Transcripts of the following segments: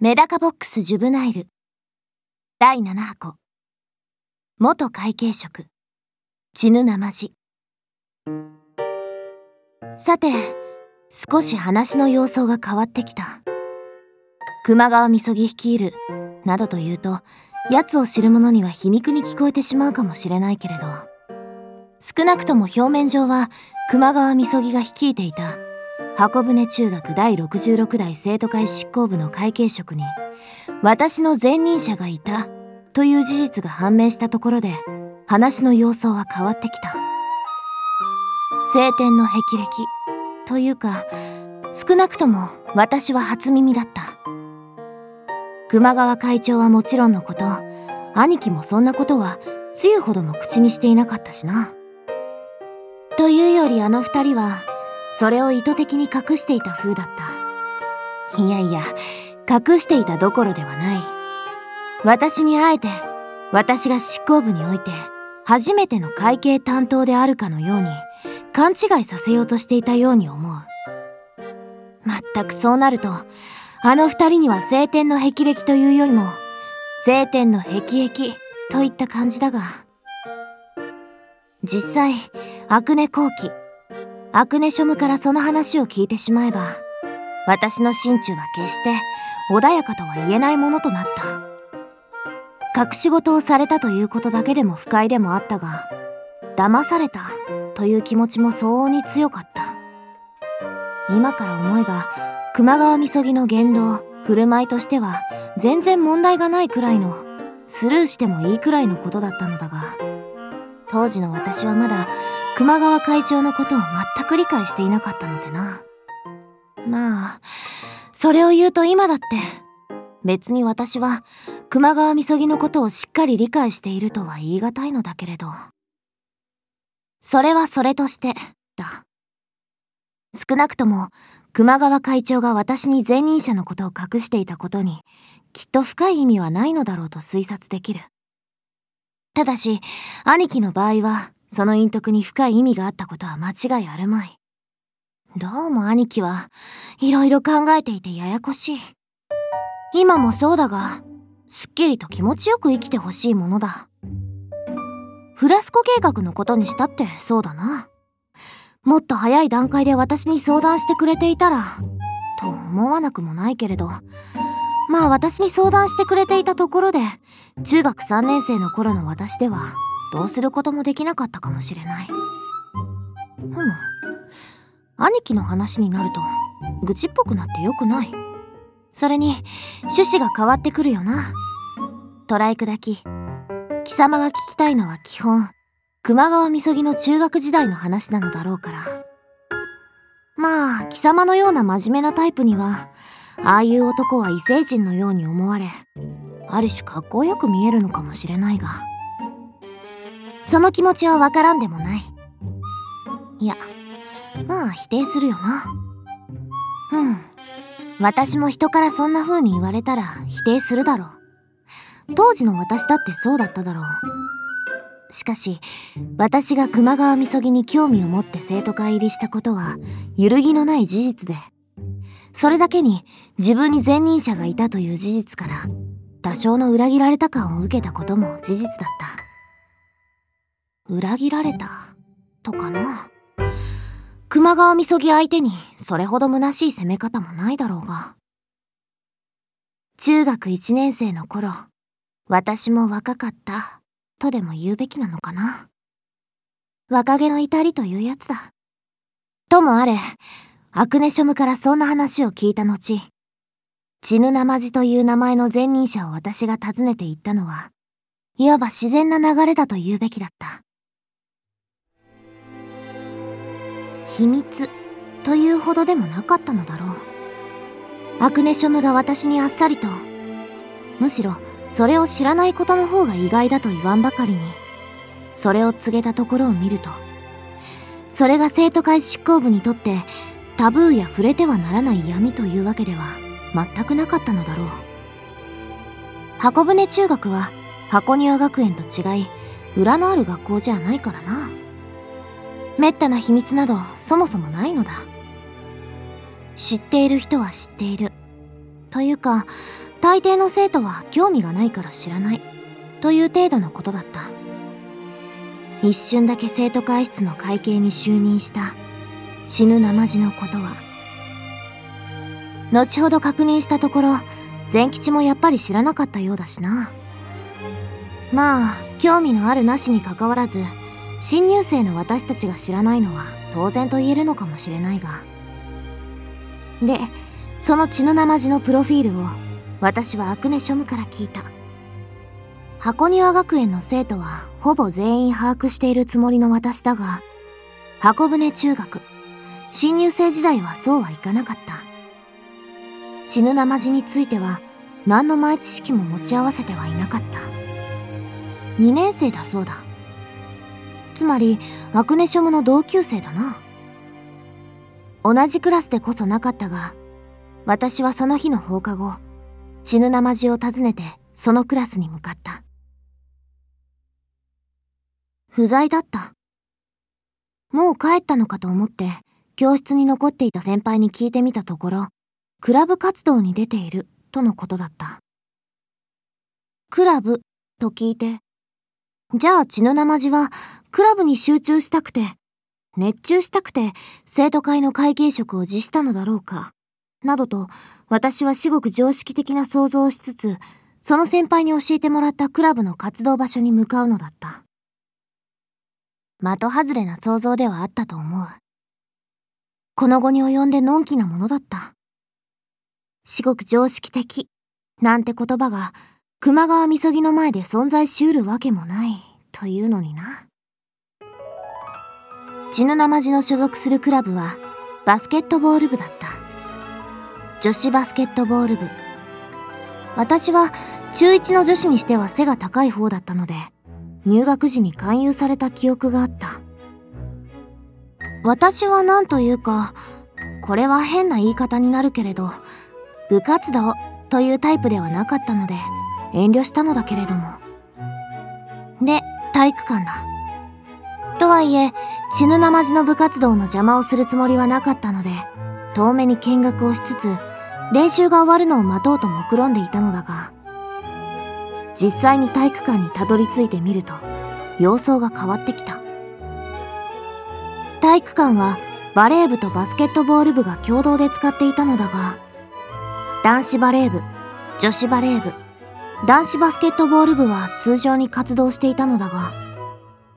メダカボックスジュブナイル。第7箱。元会計職。血ぬなまじ。さて少し話の様相が変わってきた。熊川みそぎ率いるなどと言うと奴を知る者には皮肉に聞こえてしまうかもしれないけれど。少なくとも表面上は熊川みそぎが率いていた。箱舟中学第66代生徒会執行部の会計職に私の前任者がいたという事実が判明したところで話の様相は変わってきた。晴天の霹靂。というか少なくとも私は初耳だった。熊川会長はもちろんのこと兄貴もそんなことはつゆほども口にしていなかったしな。というよりあの二人はそれを意図的に隠していた風だった。いやいや、隠していたどころではない。私にあえて、私が執行部において、初めての会計担当であるかのように、勘違いさせようとしていたように思う。まったくそうなると、あの二人には晴天の霹靂というよりも、晴天の霹靂といった感じだが、実際、アクネ後期、アクネショムからその話を聞いてしまえば、私の心中は決して穏やかとは言えないものとなった。隠し事をされたということだけでも不快でもあったが、騙されたという気持ちも相応に強かった。今から思えば、熊川みそぎの言動、振る舞いとしては全然問題がないくらいの、スルーしてもいいくらいのことだったのだが、当時の私はまだ熊川会長のことを全く理解していなかったのでな。まあ、それを言うと今だって、別に私は熊川みそぎのことをしっかり理解しているとは言い難いのだけれど。それはそれとして、だ。少なくとも、熊川会長が私に前任者のことを隠していたことに、きっと深い意味はないのだろうと推察できる。ただし、兄貴の場合は、その陰徳に深い意味があったことは間違いあるまい。どうも兄貴はいろいろ考えていてややこしい。今もそうだが、すっきりと気持ちよく生きてほしいものだ。フラスコ計画のことにしたってそうだな。もっと早い段階で私に相談してくれていたら、と思わなくもないけれど、まあ私に相談してくれていたところで、中学3年生の頃の私では、どうすることもできなかったかもしれない。ふむ。兄貴の話になると、愚痴っぽくなってよくない。それに、趣旨が変わってくるよな。トライ砕き。貴様が聞きたいのは基本、熊川みそぎの中学時代の話なのだろうから。まあ、貴様のような真面目なタイプには、ああいう男は異星人のように思われ、ある種かっこよく見えるのかもしれないが。その気持ちはわからんでもない。いや、まあ否定するよな。うん。私も人からそんな風に言われたら否定するだろう。当時の私だってそうだっただろう。しかし、私が熊川みそぎに興味を持って生徒会入りしたことは揺るぎのない事実で、それだけに自分に前任者がいたという事実から多少の裏切られた感を受けたことも事実だった。裏切られた？とかな。熊川みそぎ相手にそれほど虚しい攻め方もないだろうが。中学1年生の頃、私も若かったとでも言うべきなのかな。若気の至りというやつだ。ともあれ、アクネショムからそんな話を聞いた後、チヌナマジという名前の前任者を私が訪ねて行ったのは、いわば自然な流れだと言うべきだった。秘密というほどでもなかったのだろう。アクネショムが私にあっさりと、むしろそれを知らないことの方が意外だと言わんばかりに、それを告げたところを見ると、それが生徒会執行部にとってタブーや触れてはならない闇というわけでは全くなかったのだろう。箱舟中学は箱庭学園と違い、裏のある学校じゃないからな。めったな秘密などそもそもないのだ。知っている人は知っている。というか、大抵の生徒は興味がないから知らないという程度のことだった一瞬だけ生徒会室の会計に就任した死ぬ生地のことは後ほど確認したところ善吉もやっぱり知らなかったようだしなまあ興味のあるなしにかかわらず新入生の私たちが知らないのは当然と言えるのかもしれないが。でその血の生地のプロフィールを私はアクネショムから聞いた。箱庭学園の生徒はほぼ全員把握しているつもりの私だが箱舟中学新入生時代はそうはいかなかった。血の生地については何の前知識も持ち合わせてはいなかった。2年生だそうだ。つまりアクネショムの同級生だな。同じクラスでこそなかったが私はその日の放課後死ぬ生地を訪ねてそのクラスに向かった。不在だった。もう帰ったのかと思って教室に残っていた先輩に聞いてみたところクラブ活動に出ているとのことだった。クラブと聞いてじゃあ血の生地はクラブに集中したくて、熱中したくて生徒会の会計職を辞したのだろうか。などと私は至極常識的な想像をしつつ、その先輩に教えてもらったクラブの活動場所に向かうのだった。的外れな想像ではあったと思う。この後に及んでのんきなものだった。至極常識的なんて言葉が熊川みそぎの前で存在しうるわけもないというのにな。血の生地の所属するクラブはバスケットボール部だった。女子バスケットボール部。私は中1の女子にしては背が高い方だったので、入学時に勧誘された記憶があった。私は何というか、これは変な言い方になるけれど、部活動というタイプではなかったので、遠慮したのだけれども。で、体育館だ。とはいえ、死ぬ生地の部活動の邪魔をするつもりはなかったので、遠目に見学をしつつ、練習が終わるのを待とうと目論んでいたのだが、実際に体育館にたどり着いてみると、様相が変わってきた。体育館はバレー部とバスケットボール部が共同で使っていたのだが、男子バレー部、女子バレー部、男子バスケットボール部は通常に活動していたのだが、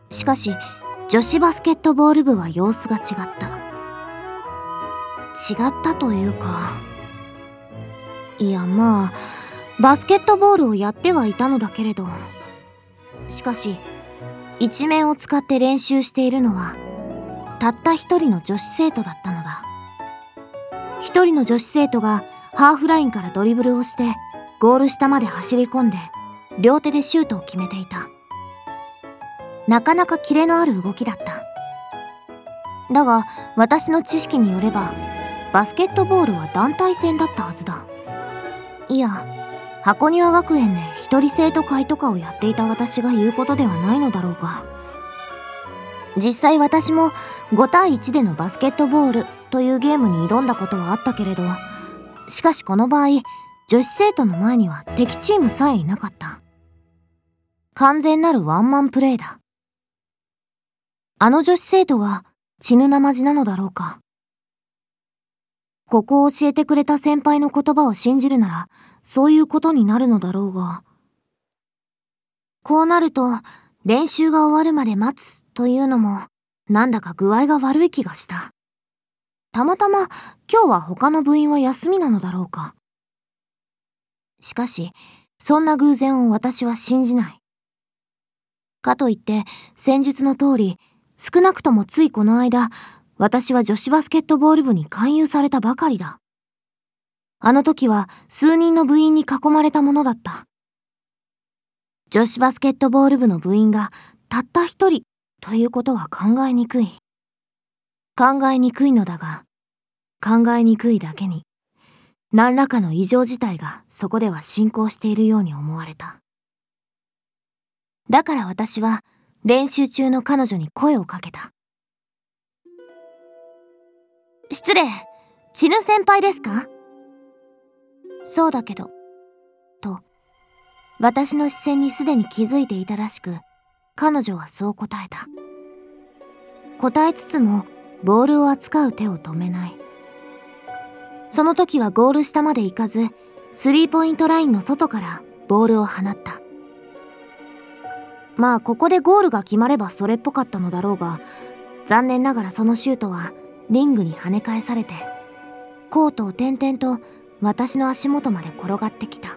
しかし女子バスケットボール部は様子が違った。違ったというか、いやまあ、バスケットボールをやってはいたのだけれど、しかし、一面を使って練習しているのは、たった一人の女子生徒だったのだ。一人の女子生徒がハーフラインからドリブルをしてゴール下まで走り込んで両手でシュートを決めていた。なかなかキレのある動きだった。だが私の知識によればバスケットボールは団体戦だったはずだ。いや箱庭学園で一人生徒会とかをやっていた私が言うことではないのだろうか。実際私も5対1でのバスケットボールというゲームに挑んだことはあったけれどしかしこの場合女子生徒の前には敵チームさえいなかった。完全なるワンマンプレイだ。あの女子生徒が血ぬ生地なのだろうか。ここを教えてくれた先輩の言葉を信じるなら、そういうことになるのだろうが。こうなると、練習が終わるまで待つというのも、なんだか具合が悪い気がした。たまたま今日は他の部員は休みなのだろうか。しかし、そんな偶然を私は信じない。かといって、戦術の通り、少なくともついこの間、私は女子バスケットボール部に勧誘されたばかりだ。あの時は数人の部員に囲まれたものだった。女子バスケットボール部の部員がたった一人ということは考えにくい。考えにくいのだが、考えにくいだけに、何らかの異常事態がそこでは進行しているように思われた。だから私は練習中の彼女に声をかけた。失礼、チヌ先輩ですか？そうだけど。と私の視線にすでに気づいていたらしく、彼女はそう答えた。答えつつも、ボールを扱う手を止めない。その時はゴール下まで行かず、スリーポイントラインの外からボールを放った。まあここでゴールが決まればそれっぽかったのだろうが、残念ながらそのシュートはリングに跳ね返されて、コートを転々と私の足元まで転がってきた。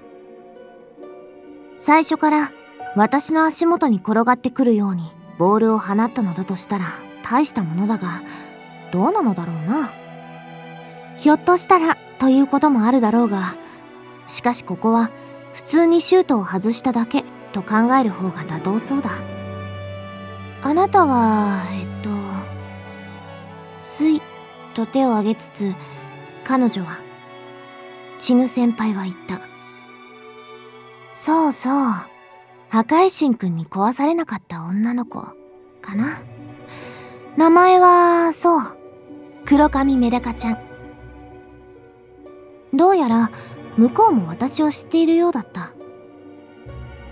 最初から私の足元に転がってくるようにボールを放ったのだとしたら大したものだが、どうなのだろうな。ひょっとしたらということもあるだろうが、しかしここは普通にシュートを外しただけと考える方が妥当そうだ。あなたは、えっと、すいと手を挙げつつ、彼女は、チヌ先輩は言った。そうそう。破壊神くんに壊されなかった女の子、かな。名前は、そう。黒髪メダカちゃん。どうやら、向こうも私を知っているようだった。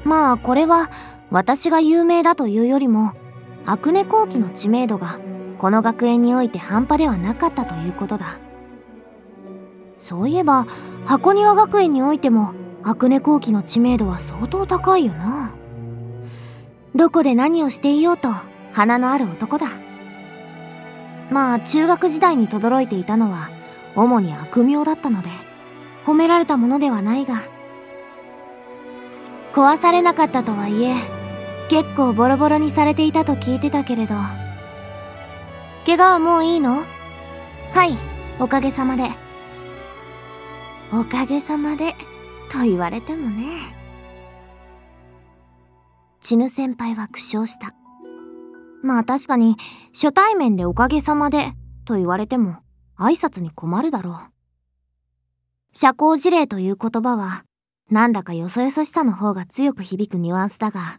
まあ、これは、私が有名だというよりも、アクネ後期の知名度が、この学園において半端ではなかったということだ。そういえば、箱庭学園においても、アクネ後期の知名度は相当高いよな。どこで何をしていようと、花のある男だ。まあ、中学時代に轟いていたのは、主に悪名だったので、褒められたものではないが、壊されなかったとはいえ、結構ボロボロにされていたと聞いてたけれど、怪我はもういいの？はい、おかげさまで。おかげさまで、と言われてもね。チヌ先輩は苦笑した。まあ確かに、初対面でおかげさまで、と言われても、挨拶に困るだろう。社交辞令という言葉は、なんだかよそよそしさの方が強く響くニュアンスだが、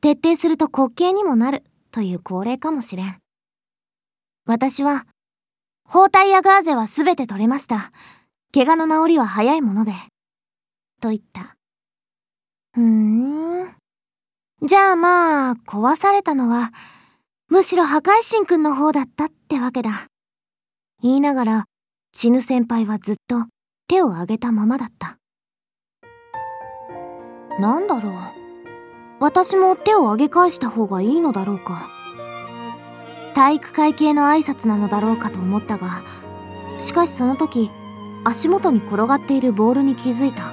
徹底すると滑稽にもなるという恒例かもしれん。私は、包帯やガーゼはすべて取れました。怪我の治りは早いもので。と言った。ふーん。じゃあまあ、壊されたのは、むしろ破壊神くんの方だったってわけだ。言いながら、死ぬ先輩はずっと手を挙げたままだった。なんだろう。私も手を挙げ返した方がいいのだろうか。体育会系の挨拶なのだろうかと思ったが、しかしその時、足元に転がっているボールに気づいた。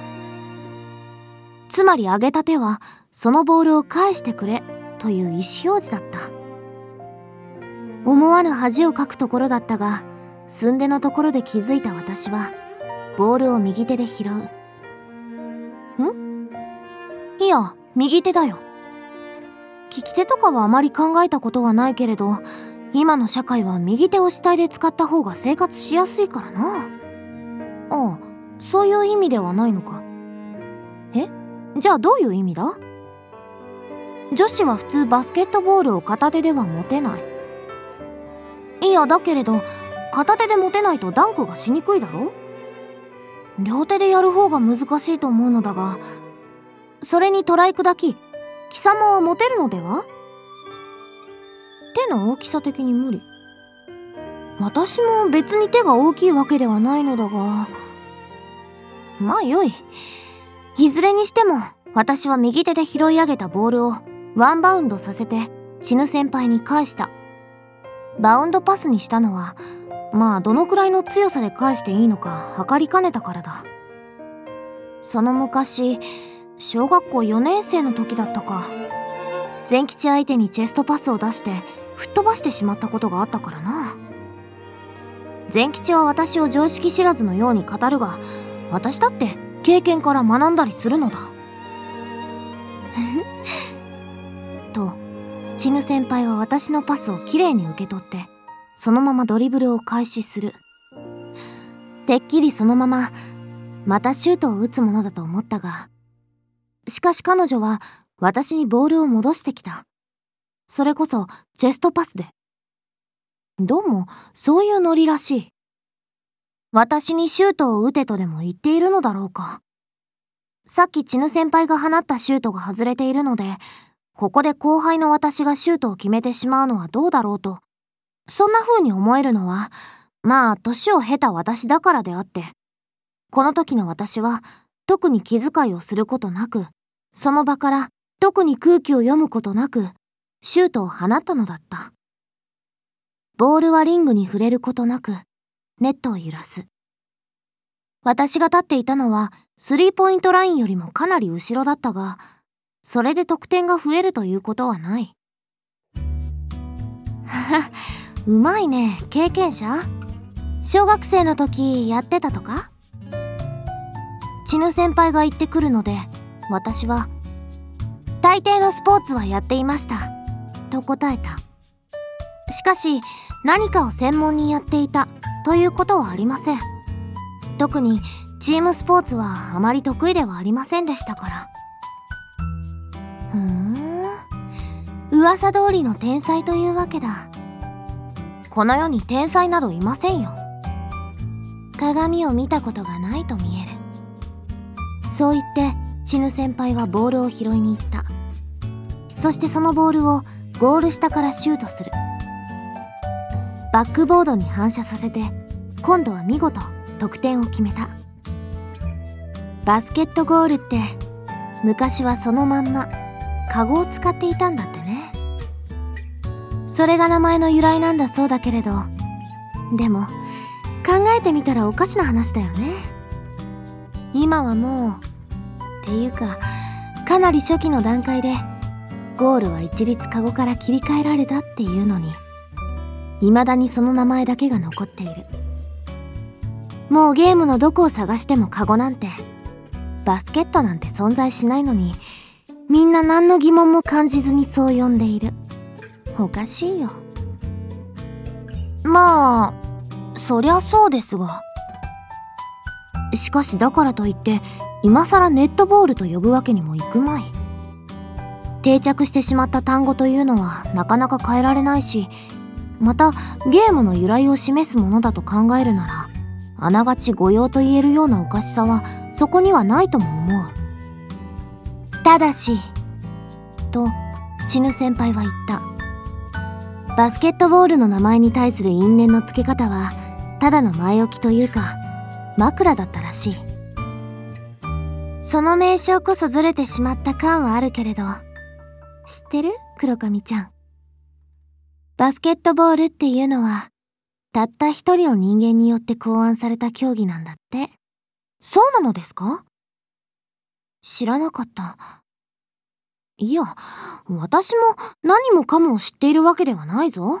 つまり上げた手は、そのボールを返してくれ、という意思表示だった。思わぬ恥をかくところだったが、すんでのところで気づいた私は、ボールを右手で拾う。ん？いや、右手だよ。利き手とかはあまり考えたことはないけれど、今の社会は右手を主体で使った方が生活しやすいからな。ああ、そういう意味ではないのか。え？じゃあどういう意味だ？女子は普通バスケットボールを片手では持てない。いや、だけれど、片手で持てないとダンクがしにくいだろ？両手でやる方が難しいと思うのだが、それにトライ砕き、貴様は持てるのでは？手の大きさ的に無理。私も別に手が大きいわけではないのだが、まあよい。いずれにしても、私は右手で拾い上げたボールをワンバウンドさせて、死ぬ先輩に返した。バウンドパスにしたのは、まあどのくらいの強さで返していいのか測りかねたからだ。その昔、小学校4年生の時だったか。全吉相手にチェストパスを出して吹っ飛ばしてしまったことがあったからな。全吉は私を常識知らずのように語るが、私だって経験から学んだりするのだ。と、チヌ先輩は私のパスをきれいに受け取って、そのままドリブルを開始する。てっきりそのまま、またシュートを打つものだと思ったが、しかし彼女は私にボールを戻してきた。それこそチェストパスで。どうも、そういうノリらしい。私にシュートを打てとでも言っているのだろうか。さっきチヌ先輩が放ったシュートが外れているので、ここで後輩の私がシュートを決めてしまうのはどうだろうと。そんな風に思えるのは、まあ、年を経た私だからであって、この時の私は、特に気遣いをすることなく、その場から特に空気を読むことなく、シュートを放ったのだった。ボールはリングに触れることなく、ネットを揺らす。私が立っていたのは、スリーポイントラインよりもかなり後ろだったが、それで得点が増えるということはない。うまいね、経験者小学生の時やってたとか？チヌ先輩が言ってくるので、私は、大抵のスポーツはやっていました。と答えた。しかし、何かを専門にやっていたということはありません。特に、チームスポーツはあまり得意ではありませんでしたから。ふーん噂通りの天才というわけだこの世に天才などいませんよ。鏡を見たことがないと見える。そう言ってチヌ先輩はボールを拾いに行った。そしてそのボールをゴール下からシュートする。バックボードに反射させて今度は見事得点を決めた。バスケットゴールって昔はそのまんまカゴを使っていたんだってね。それが名前の由来なんだそうだけれど。でも考えてみたらおかしな話だよね。今はもうっていうかかなり初期の段階でゴールは一律カゴから切り替えられたっていうのに未だにその名前だけが残っている。もうゲームのどこを探してもカゴなんてバスケットなんて存在しないのにみんな何の疑問も感じずにそう呼んでいる。おかしいよ。まあそりゃそうですが。しかしだからといって今更ネットボールと呼ぶわけにもいくまい。定着してしまった単語というのはなかなか変えられないしまたゲームの由来を示すものだと考えるならあながち御用と言えるようなおかしさはそこにはないとも思う。ただし、と、チヌ先輩は言った。バスケットボールの名前に対する因縁の付け方は、ただの前置きというか、枕だったらしい。その名称こそずれてしまった感はあるけれど、知ってる？黒髪ちゃん。バスケットボールっていうのは、たった一人の人間によって考案された競技なんだって。そうなのですか？知らなかった。いや、私も何もかも知っているわけではないぞ。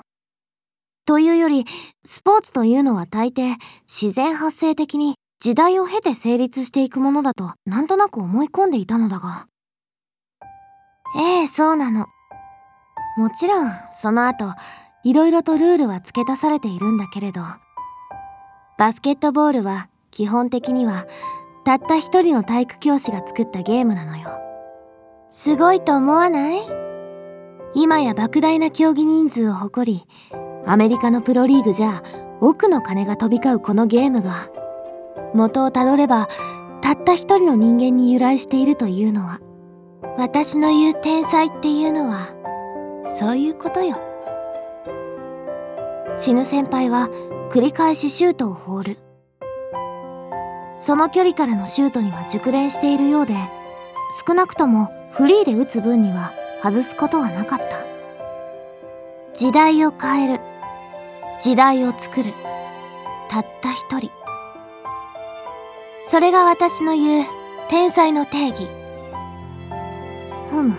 というより、スポーツというのは大抵自然発生的に時代を経て成立していくものだとなんとなく思い込んでいたのだが。ええ、そうなの。もちろん、その後、いろいろとルールは付け足されているんだけれど、バスケットボールは基本的にはたった一人の体育教師が作ったゲームなのよ。すごいと思わない？今や莫大な競技人数を誇り、アメリカのプロリーグじゃ億の金が飛び交うこのゲームが、元をたどれば、たった一人の人間に由来しているというのは、私の言う天才っていうのは、そういうことよ。死ぬ先輩は繰り返しシュートを放る。その距離からのシュートには熟練しているようで、少なくともフリーで打つ分には外すことはなかった。時代を変える。時代を作る。たった一人。それが私の言う天才の定義。ふむ。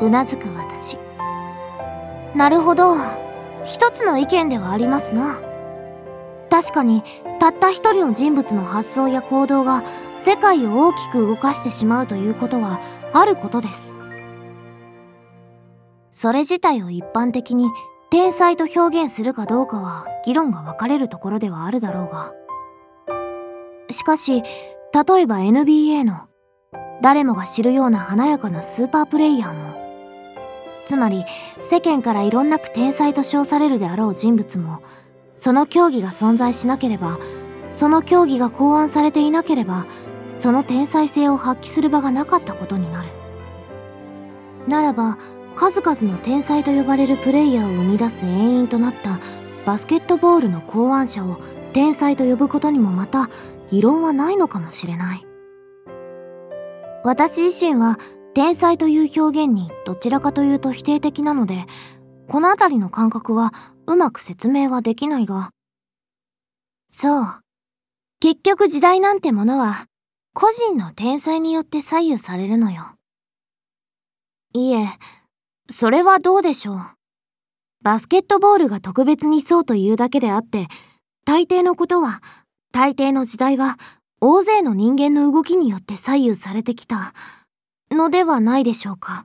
うなずく私。なるほど。一つの意見ではありますな。確かにたった一人の人物の発想や行動が世界を大きく動かしてしまうということはあることです。それ自体を一般的に天才と表現するかどうかは議論が分かれるところではあるだろうが。しかし、例えば NBA の誰もが知るような華やかなスーパープレイヤーも、つまり世間からいろんなく天才と称されるであろう人物も、その競技が存在しなければ、その競技が考案されていなければ、その天才性を発揮する場がなかったことになる。ならば数々の天才と呼ばれるプレイヤーを生み出す遠因となったバスケットボールの考案者を天才と呼ぶことにもまた異論はないのかもしれない。私自身は天才という表現にどちらかというと否定的なのでこの辺りの感覚はうまく説明はできないが。そう。結局時代なんてものは個人の天才によって左右されるのよ。いえ。それはどうでしょう。バスケットボールが特別にそうというだけであって大抵のことは大抵の時代は大勢の人間の動きによって左右されてきた。のではないでしょうか。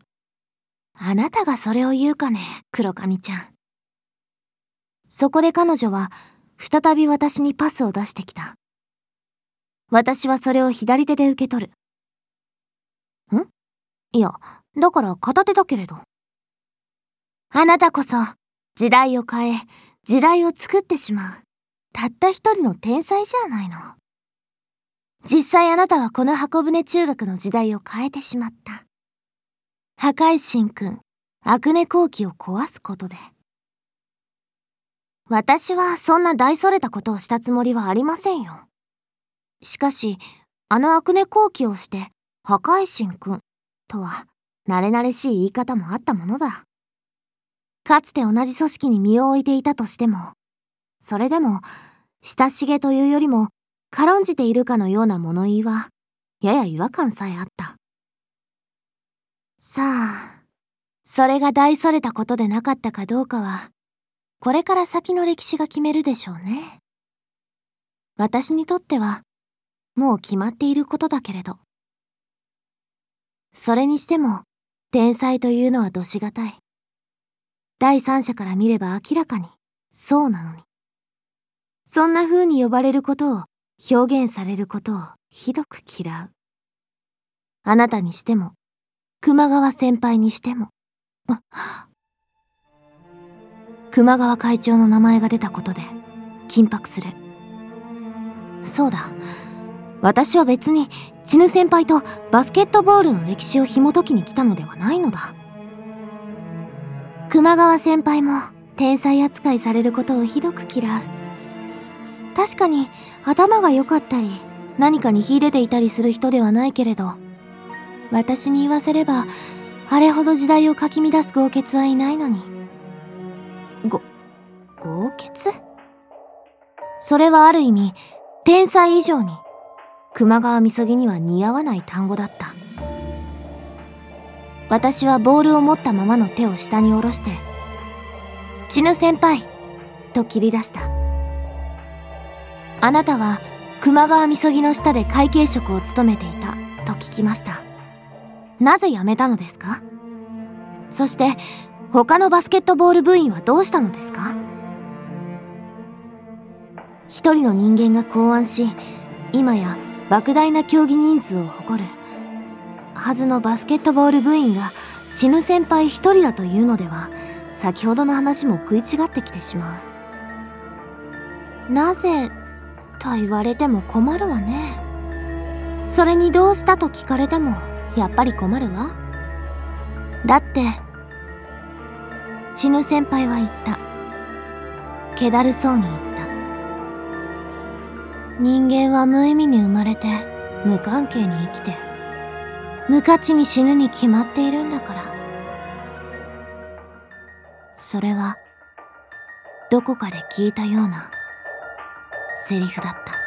あなたがそれを言うかね、黒髪ちゃん。そこで彼女は再び私にパスを出してきた。私はそれを左手で受け取る。ん？いや、だから片手だけれど。あなたこそ時代を変え、時代を作ってしまう。たった一人の天才じゃないの。実際あなたはこの箱舟中学の時代を変えてしまった。破壊神くん、アクネ後期を壊すことで。私はそんな大それたことをしたつもりはありませんよ。しかし、あのアクネ後期をして、破壊神くんとは、慣れ慣れしい言い方もあったものだ。かつて同じ組織に身を置いていたとしても、それでも、親しげというよりも、軽んじているかのような物言いは、やや違和感さえあった。さあ、それが大それたことでなかったかどうかは、これから先の歴史が決めるでしょうね。私にとっては、もう決まっていることだけれど。それにしても、天才というのはどしがたい。第三者から見れば明らかに、そうなのに。そんな風に呼ばれることを表現されることをひどく嫌う。あなたにしても、熊川先輩にしても。熊川会長の名前が出たことで緊迫する。そうだ。私は別に、チヌ先輩とバスケットボールの歴史を紐解きに来たのではないのだ。熊川先輩も天才扱いされることをひどく嫌う。確かに頭が良かったり何かに秀でていたりする人ではないけれど私に言わせればあれほど時代をかき乱す豪傑はいないのに豪傑？それはある意味天才以上に熊川みそぎには似合わない単語だった。私はボールを持ったままの手を下に下ろして「チヌ先輩」と切り出したあなたは熊川みそぎの下で会計職を務めていたと聞きましたなぜ辞めたのですか？そして他のバスケットボール部員はどうしたのですか？一人の人間が考案し今や莫大な競技人数を誇る。はずのバスケットボール部員が死ぬ先輩一人だというのでは先ほどの話も食い違ってきてしまう。なぜと言われても困るわね。それにどうしたと聞かれてもやっぱり困るわ。だって死ぬ先輩は言った。気だるそうに言った。人間は無意味に生まれて無関係に生きて無価値に死ぬに決まっているんだから。それはどこかで聞いたようなセリフだった。